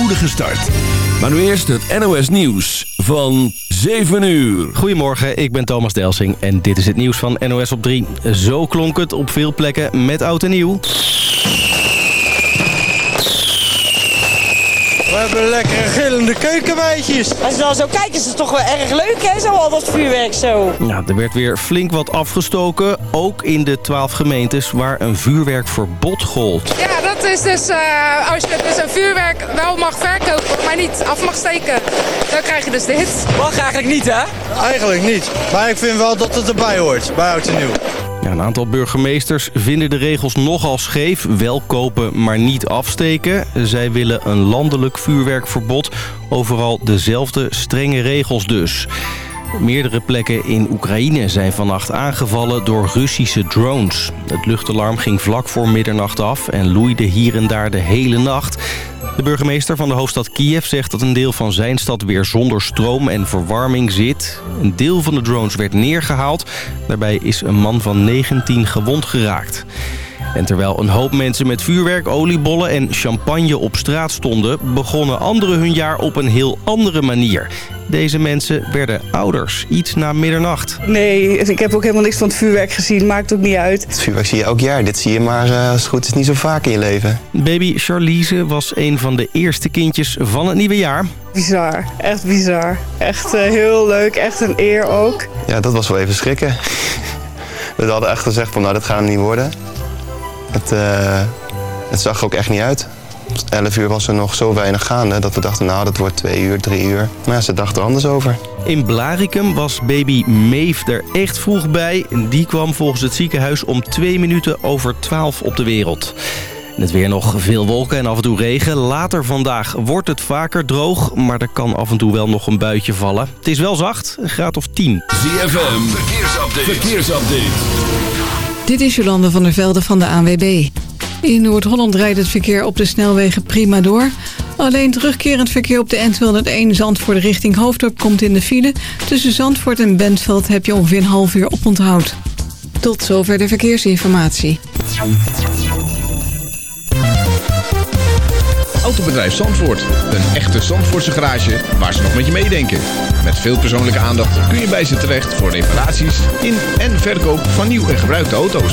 spoedige start. Maar nu eerst het NOS Nieuws van 7 uur. Goedemorgen, ik ben Thomas Delsing en dit is het nieuws van NOS op 3. Zo klonk het op veel plekken met oud en nieuw. We hebben lekkere gillende keukenmeisjes. Als je dan zo kijkt is het toch wel erg leuk hè, zo al dat vuurwerk zo. Ja, er werd weer flink wat afgestoken, ook in de 12 gemeentes waar een vuurwerkverbod gold. Ja, dat is dus eh, als je dus een vuurwerk wel mag verkopen, maar niet af mag steken. Dan krijg je dus dit. Mag eigenlijk niet hè? Eigenlijk niet. Maar ik vind wel dat het erbij hoort, bij oud en nieuw. Ja, een aantal burgemeesters vinden de regels nogal scheef. Wel kopen, maar niet afsteken. Zij willen een landelijk vuurwerkverbod. Overal dezelfde strenge regels dus. Meerdere plekken in Oekraïne zijn vannacht aangevallen door Russische drones. Het luchtalarm ging vlak voor middernacht af en loeide hier en daar de hele nacht. De burgemeester van de hoofdstad Kiev zegt dat een deel van zijn stad weer zonder stroom en verwarming zit. Een deel van de drones werd neergehaald. Daarbij is een man van 19 gewond geraakt. En terwijl een hoop mensen met vuurwerk, oliebollen en champagne op straat stonden... begonnen anderen hun jaar op een heel andere manier. Deze mensen werden ouders, iets na middernacht. Nee, ik heb ook helemaal niks van het vuurwerk gezien. Maakt ook niet uit. Het vuurwerk zie je elk jaar. Dit zie je maar, uh, als het goed is, niet zo vaak in je leven. Baby Charlize was een van de eerste kindjes van het nieuwe jaar. Bizar, echt bizar. Echt uh, heel leuk, echt een eer ook. Ja, dat was wel even schrikken. We hadden echt gezegd van, nou, dat gaat niet worden. Het, uh, het zag er ook echt niet uit. 11 uur was er nog zo weinig gaande dat we dachten, nou, dat wordt 2 uur, 3 uur. Maar ja, ze dachten er anders over. In Blarikum was baby Maeve er echt vroeg bij. Die kwam volgens het ziekenhuis om 2 minuten over 12 op de wereld. En het weer nog veel wolken en af en toe regen. Later vandaag wordt het vaker droog, maar er kan af en toe wel nog een buitje vallen. Het is wel zacht, een graad of 10. ZFM, verkeersupdate. verkeersupdate. Dit is Jolande van der Velde van de ANWB. In Noord-Holland rijdt het verkeer op de snelwegen prima door. Alleen terugkerend verkeer op de N201 Zandvoort richting Hoofddorp komt in de file. Tussen Zandvoort en Bentveld heb je ongeveer een half uur op onthoud. Tot zover de verkeersinformatie. Autobedrijf Zandvoort. Een echte Zandvoortse garage waar ze nog met je meedenken. Met veel persoonlijke aandacht kun je bij ze terecht voor reparaties in en verkoop van nieuw en gebruikte auto's.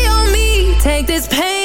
Take this pain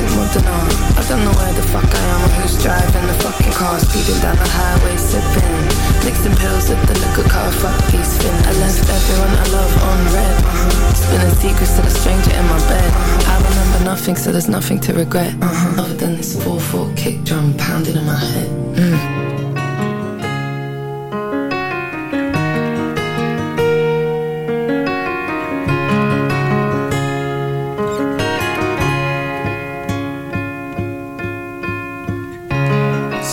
Like. I don't know where the fuck I am or who's driving the fucking car. Speeding down the highway, sipping. Mixing pills at the liquor car, fuck peace fin. I left everyone I love on red. Uh-huh. Spilling secrets to the stranger in my bed. I remember nothing, so there's nothing to regret. Uh-huh. Other than this 4-4 kick drum pounding in my head. Mm.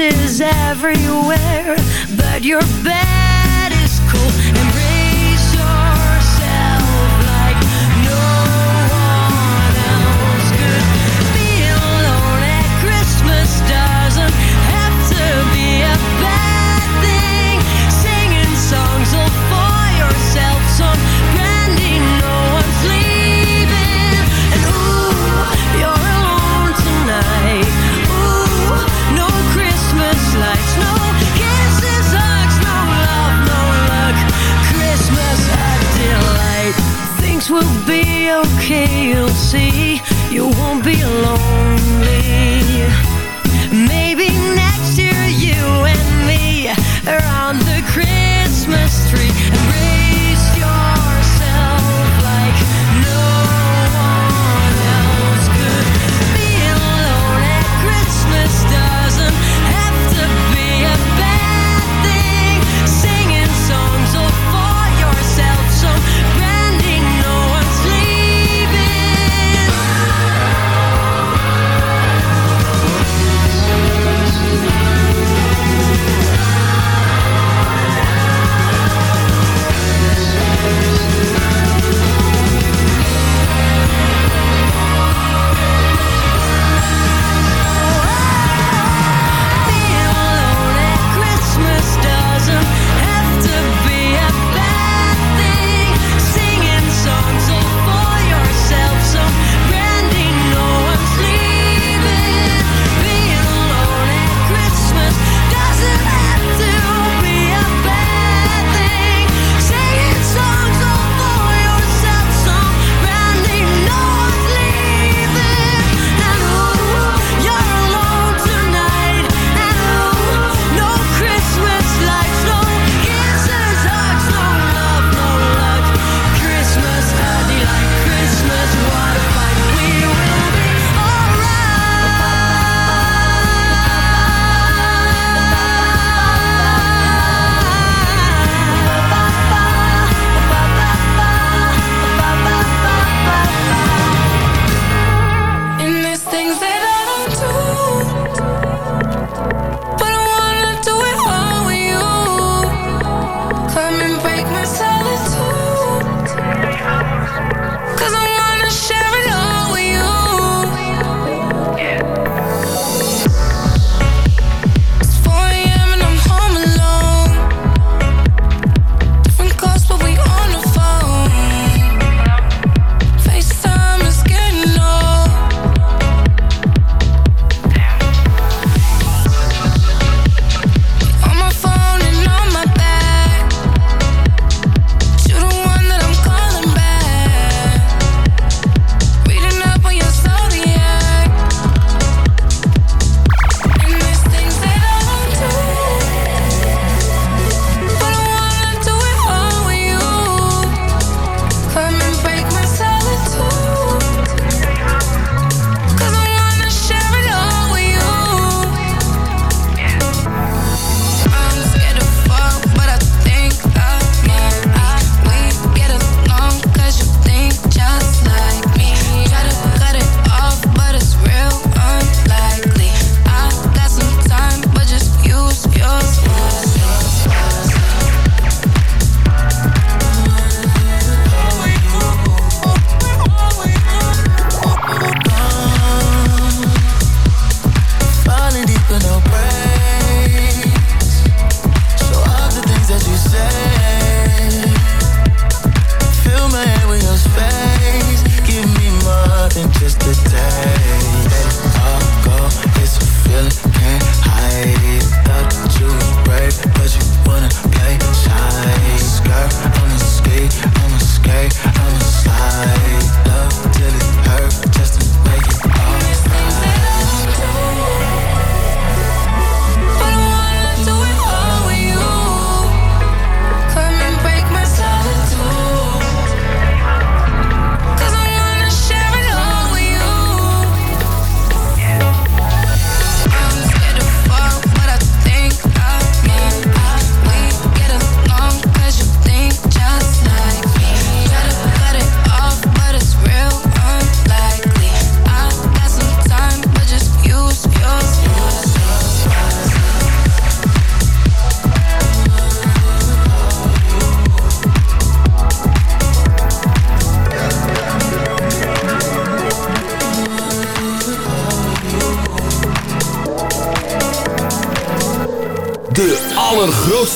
Is everywhere, but you're back.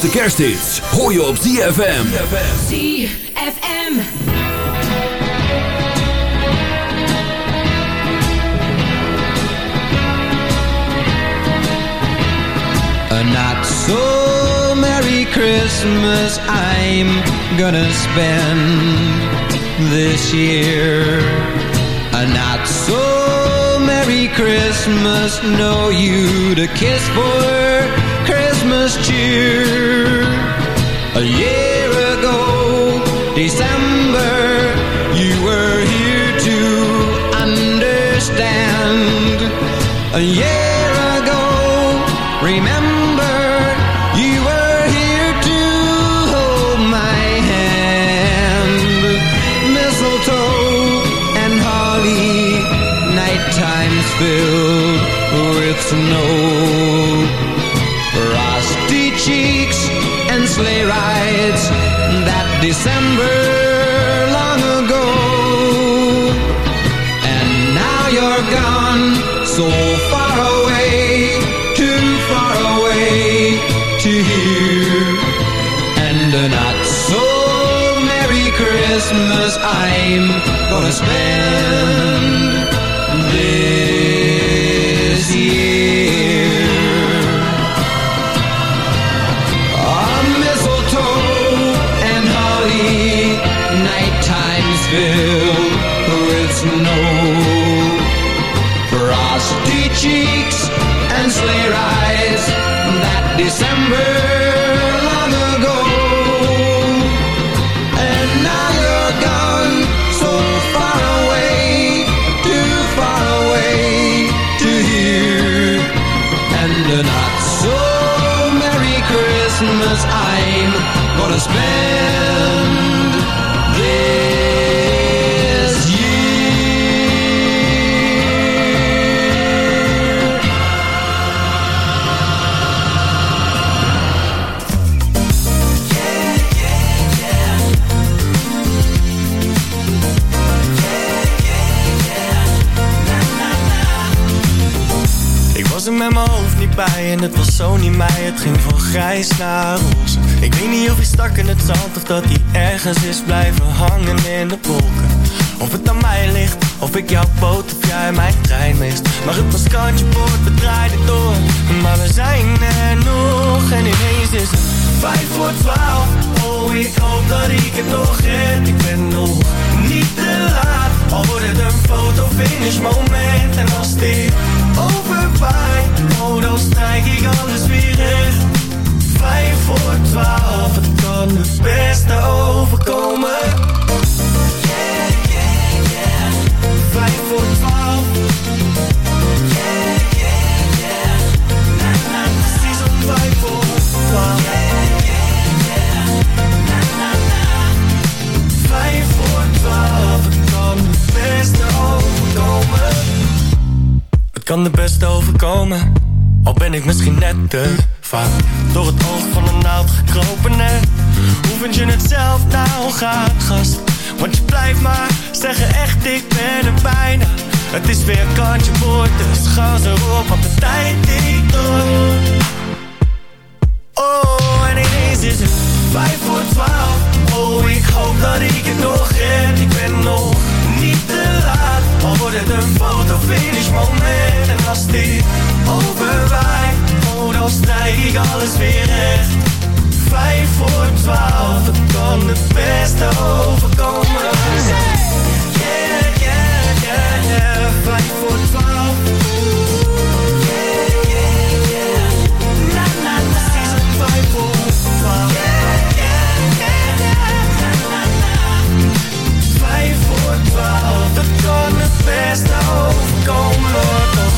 Allergrootste kersthits hoor je op ZFM. ZFM. A not so Merry Christmas I'm gonna spend this year. A not so Merry Christmas, no you to kiss for Christmas cheer. A year ago, December, you were here to understand. A year ago, remember, you were here to hold my hand. Mistletoe and holly, night times filled with snow. December long ago. And now you're gone, so far away, too far away to hear. And a not so Merry Christmas I'm gonna spend en het was zo niet mij. Het ging van grijs naar roze Ik weet niet of hij stak in het zand Of dat hij ergens is blijven hangen in de wolken. Of het aan mij ligt, of ik jouw boot of jij mijn trein mist. Maar het was kantje boord, we draaiden door. Maar we zijn er nog en ineens is het vijf voor twaalf. Oh, ik hoop dat ik het nog red. Ik ben nog niet te laat. Al wordt het een fotofinish moment. En als dit overwaait Oh, dan strijk ik alles weer recht Vijf voor twaalf Het kan het beste overkomen. Yeah, yeah, yeah Vijf voor twaalf. Yeah, yeah, yeah Na, na, na. Precies vijf voor twaalf. Yeah, yeah, yeah Na, na, na Vijf voor twaalf Het kan het beste overkomen. Het kan de beste overkomen Al ben ik misschien net Door het oog van een naald gekropen En hoe vind je het zelf? Nou gaat gast. Want je blijft maar zeggen echt ik ben er bijna. Het is weer kantje boord Dus ga ze op want de tijd die door. Oh en ineens is het vijf voor twaalf. Oh ik hoop dat ik het nog red. Ik ben nog niet te laat. Al wordt het een fotofinish moment. En als dit overwaait Oh dan strijk ik alles weer recht. Vijf voor twaalf Het kan het beste overkomen. Yeah, yeah, yeah, yeah. Vijf voor twaalf. Yeah, yeah, yeah. Na, na, na vijf voor twaalf. Yeah, yeah, yeah, yeah. Vijf voor twaalf Het kan het beste overkomen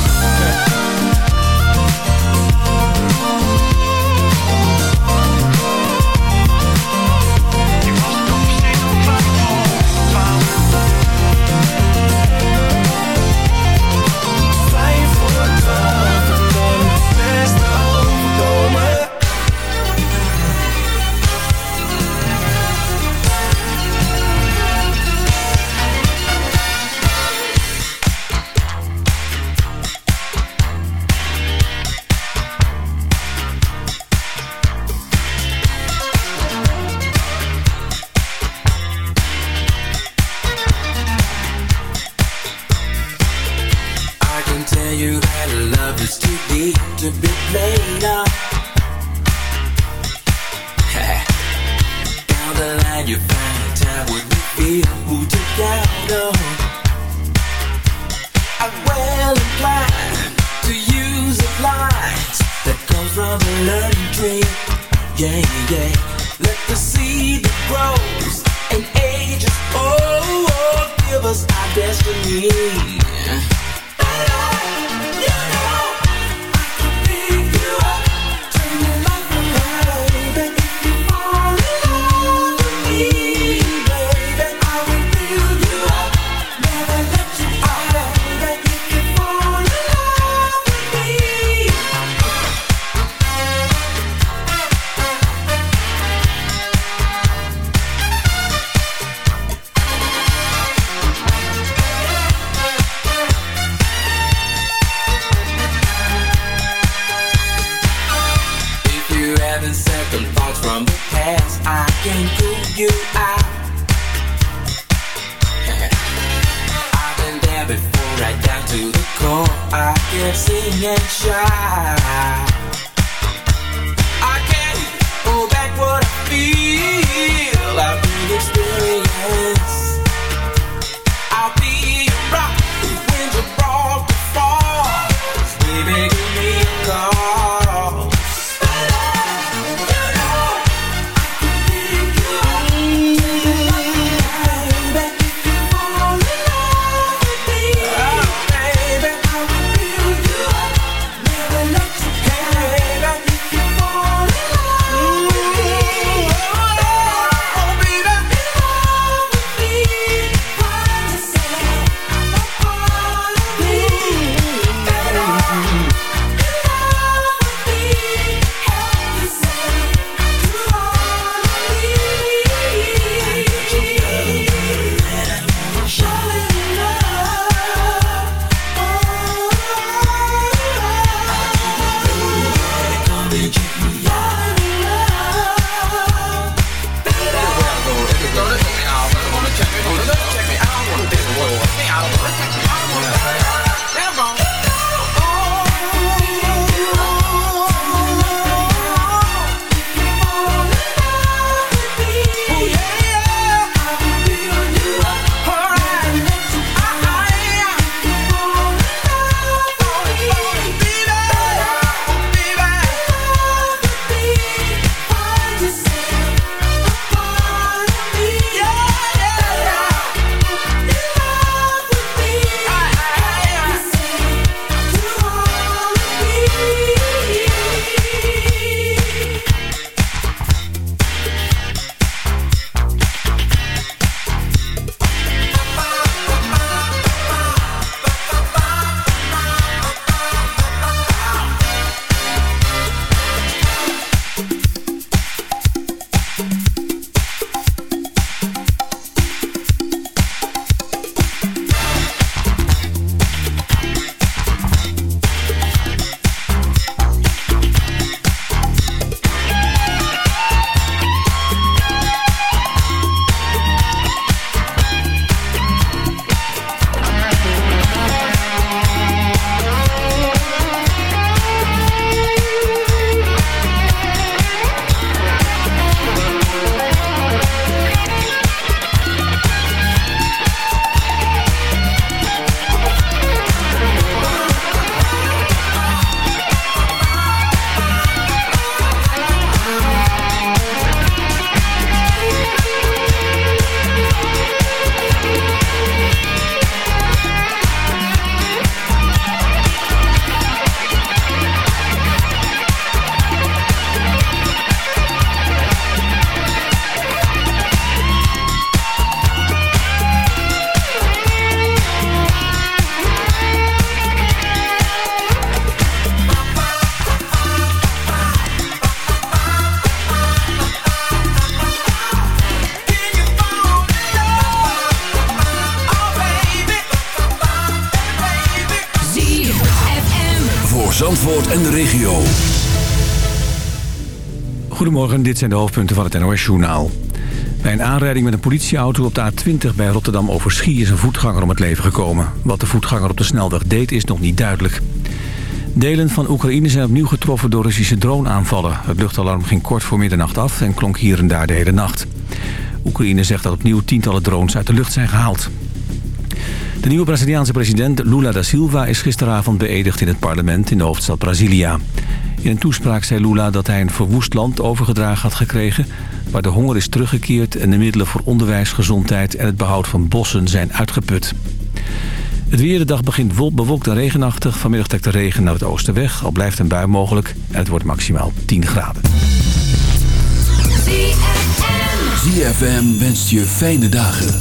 dit zijn de hoofdpunten van het NOS-journaal. Bij een aanrijding met een politieauto op de A20 bij Rotterdam Overschie... is een voetganger om het leven gekomen. Wat de voetganger op de snelweg deed is nog niet duidelijk. Delen van Oekraïne zijn opnieuw getroffen door Russische droneaanvallen. Het luchtalarm ging kort voor middernacht af en klonk hier en daar de hele nacht. Oekraïne zegt dat opnieuw tientallen drones uit de lucht zijn gehaald. De nieuwe Braziliaanse president Lula da Silva is gisteravond beëdigd in het parlement in de hoofdstad Brasilia. In een toespraak zei Lula dat hij een verwoest land overgedragen had gekregen... waar de honger is teruggekeerd en de middelen voor onderwijs, gezondheid... en het behoud van bossen zijn uitgeput. Het weer de dag begint bewolkt en regenachtig. Vanmiddag trekt de regen naar het oosten weg. Al blijft een bui mogelijk en het wordt maximaal 10 graden. ZFM wenst je fijne dagen.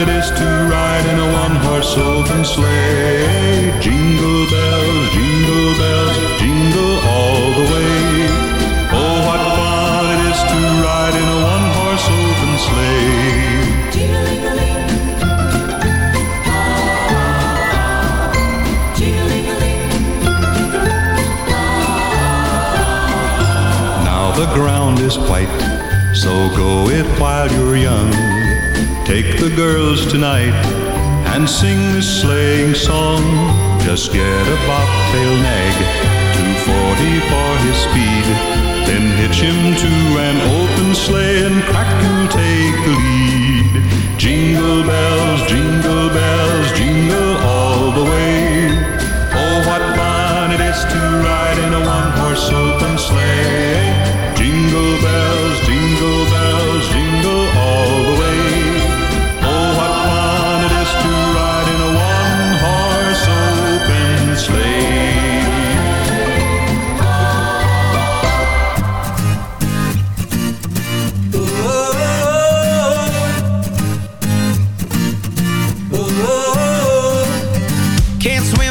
It is to ride in a one-horse open sleigh. Jingle bells, jingle bells, jingle all the way. Oh, what fun it is to ride in a one-horse open sleigh. Now the ground is white, so go it while you're young. Take the girls tonight and sing this sleighing song. Just get a bobtail nag, 240 for his speed. Then hitch him to an open sleigh and crack you'll take the lead. Jingle bells, jingle bells, jingle all the way. Oh, what fun it is to ride in a one-horse open sleigh. Jingle bells,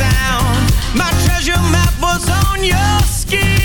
Sound. My treasure map was on your skin.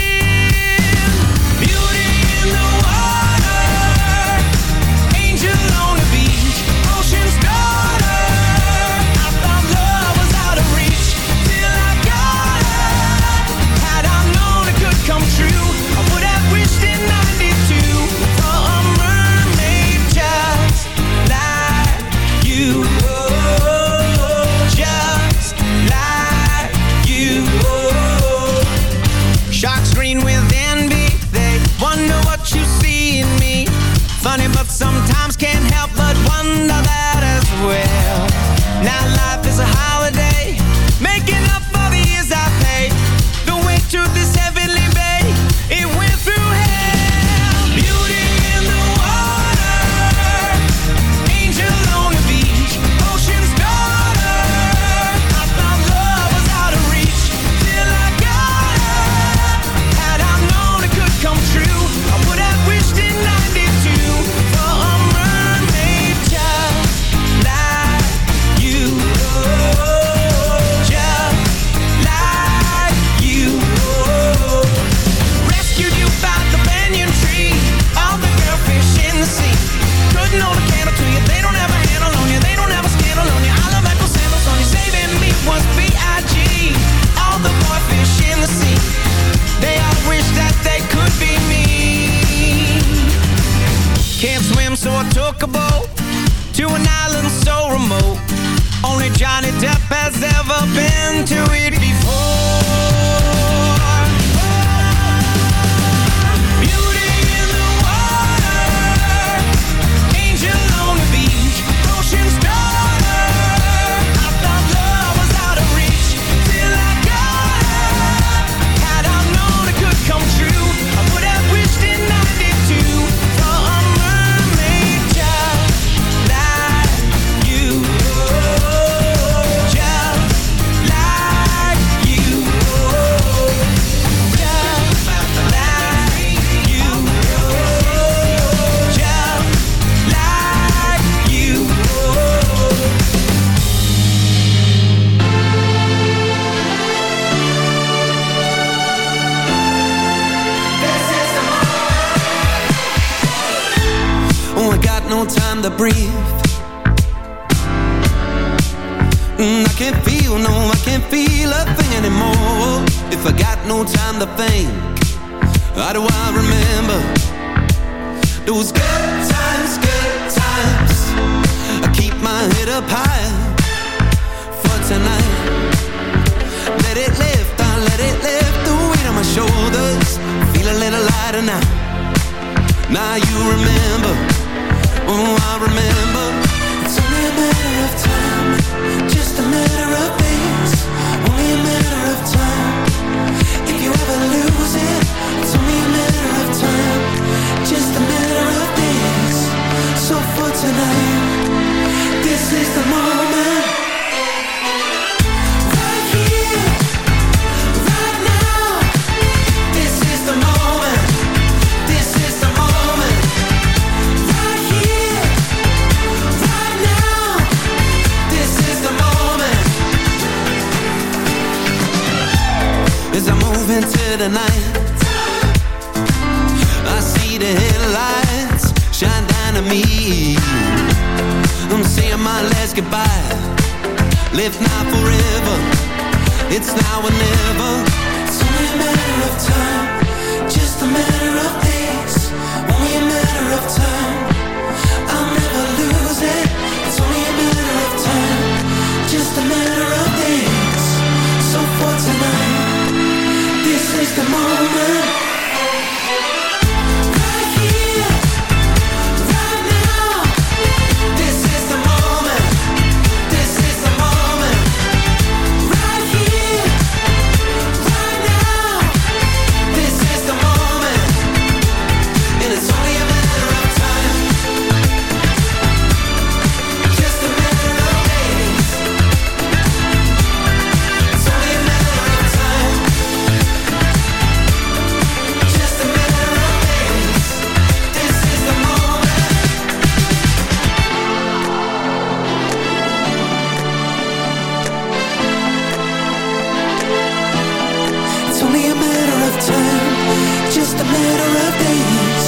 Just a matter of days.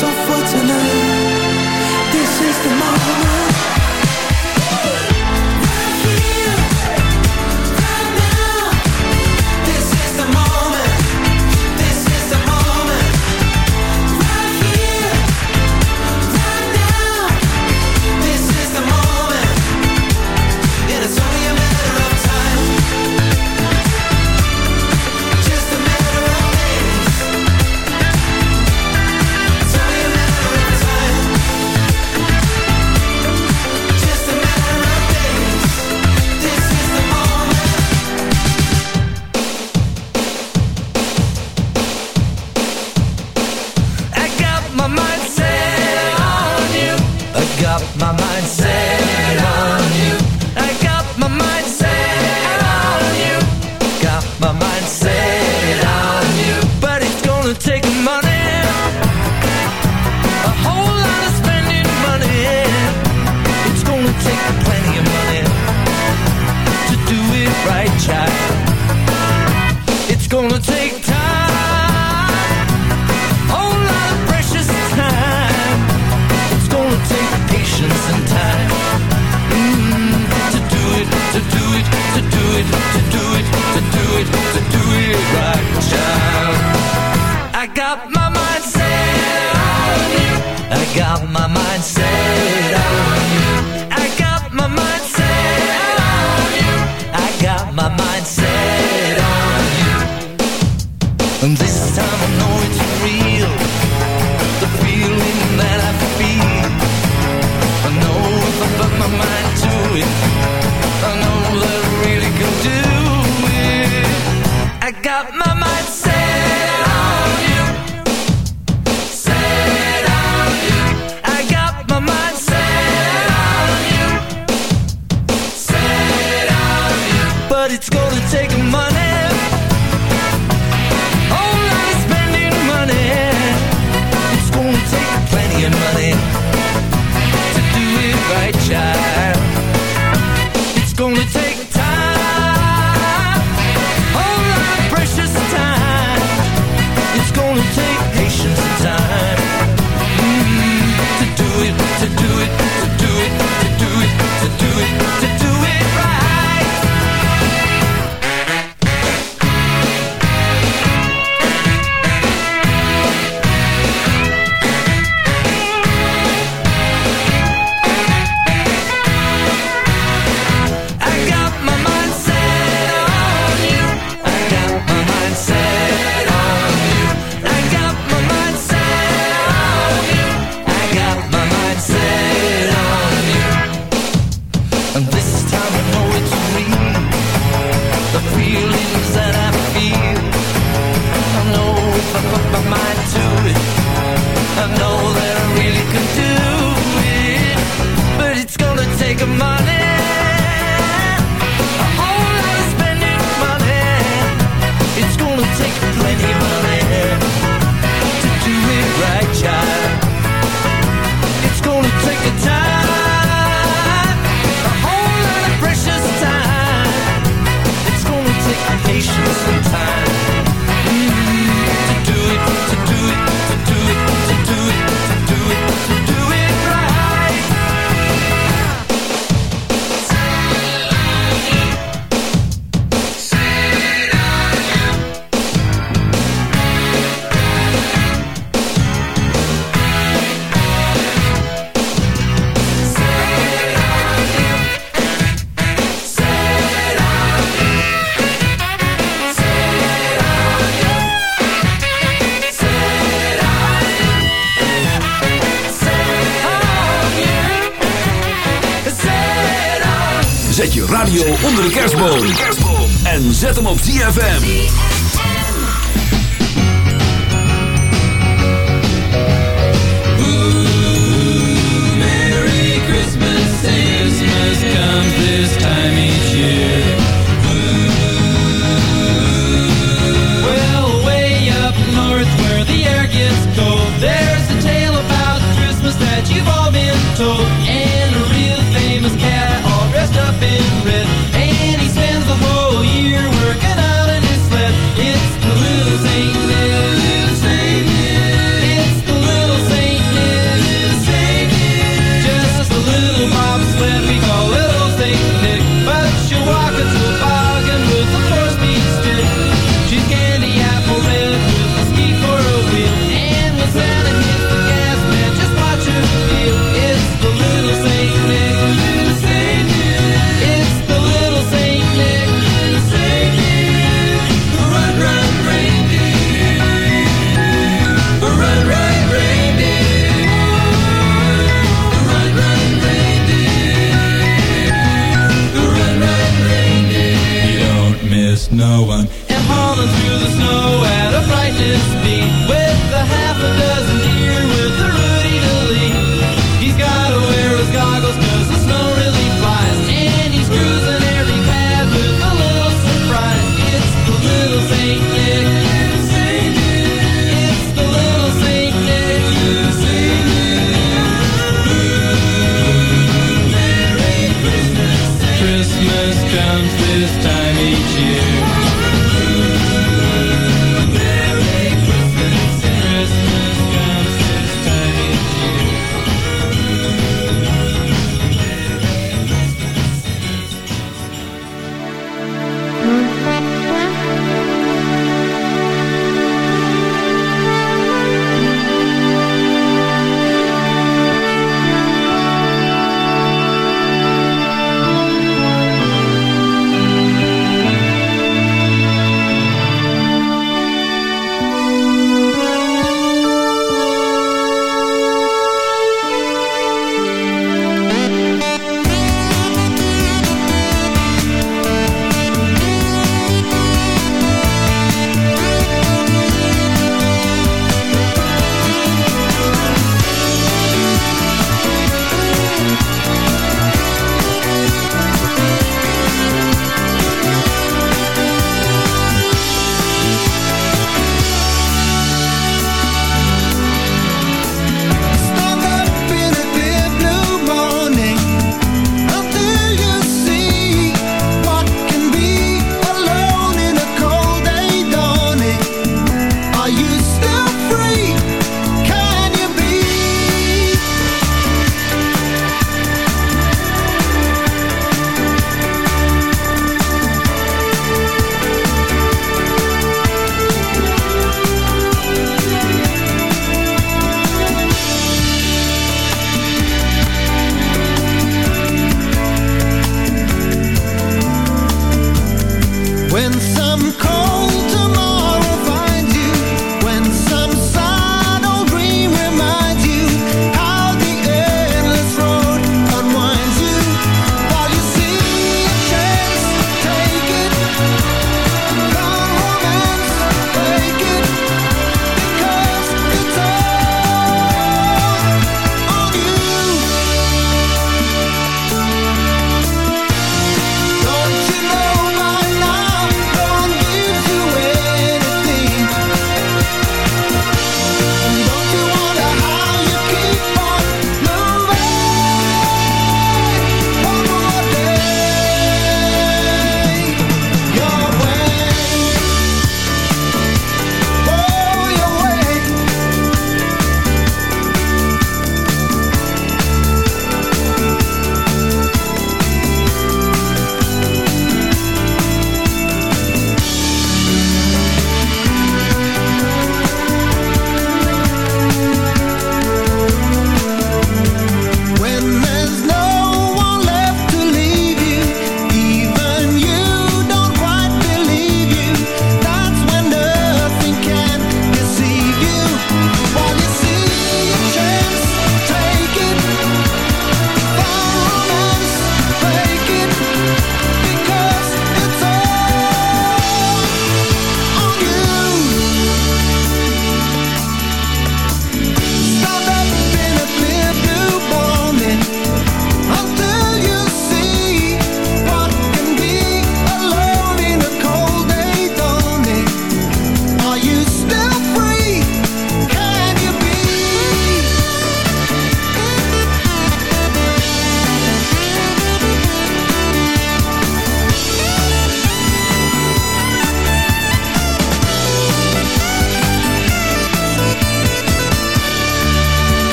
So for tonight This is the moment. ZFM. no one. And hauling through the snow at a frightening speed with a half a dozen.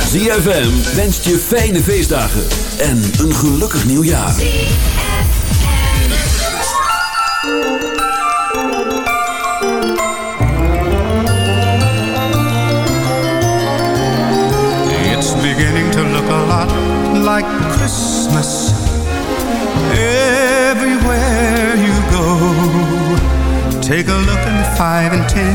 ZFM wenst je fijne feestdagen en een gelukkig nieuwjaar. It's beginning to look a lot like Christmas everywhere you go. Take a look in five and ten,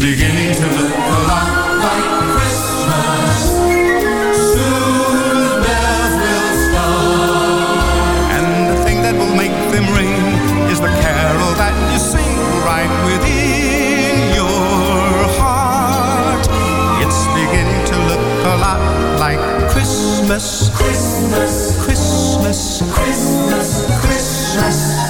Beginning to look a lot Like Christmas. Soon the bells will start. And the thing that will make them ring is the carol that you sing right within your heart. It's beginning to look a lot like Christmas. Christmas. Christmas. Christmas. Christmas. Het